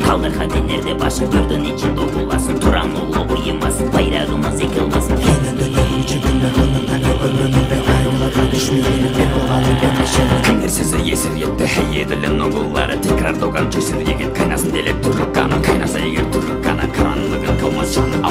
Kaldır hadi nerede başı gördün? İçinde olasın Turan oğlu uyumasın bayrağımız yıkılmasın. Yine dönerim cebimde kanıtları ömrümü ve ayrılığa düşmeyelim Bir olanı ben yaşarım Kimdir size yesir yetti hey edilen oğulları Tekrar doğan cesur yigit kaynasın deli turuk kanı Kaynasa eğer turuk kanı karanlığın kalmaz şanı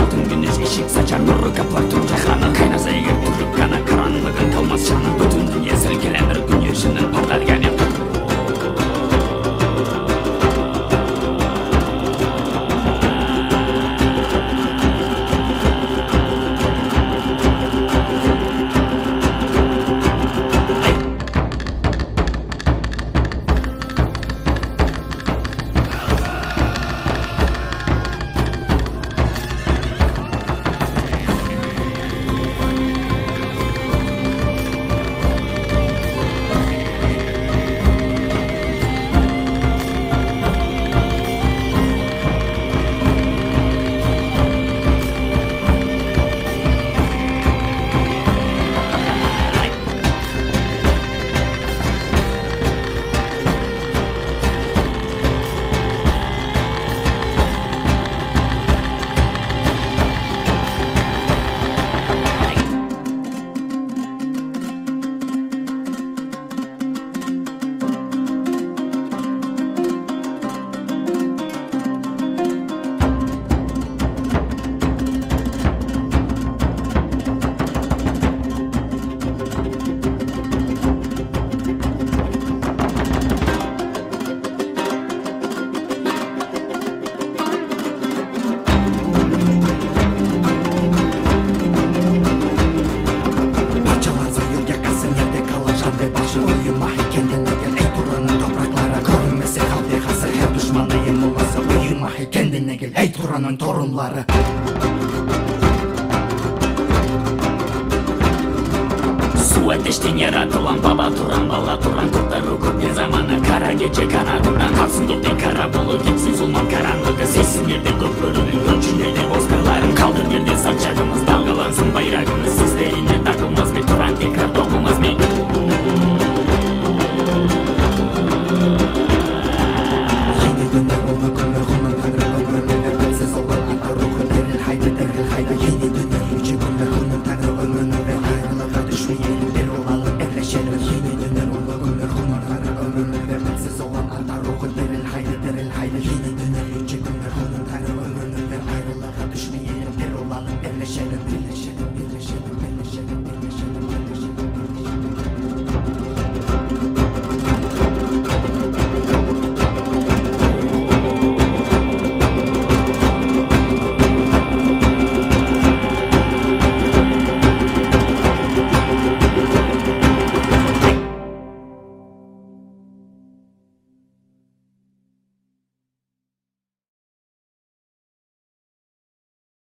Uyuma kendine gel. Ey Turan'ın torunları. Ateşten yaratılan baba Turan bala Turan kurtarır kopya zamanı Kara gece kanadından kalsın dörtten kara bulu Gitsin zulman karanlığı sessiz yerde köprünün Ölçülerde bozkırların kaldır yerde saçlarımız dalgalansın bayrağımız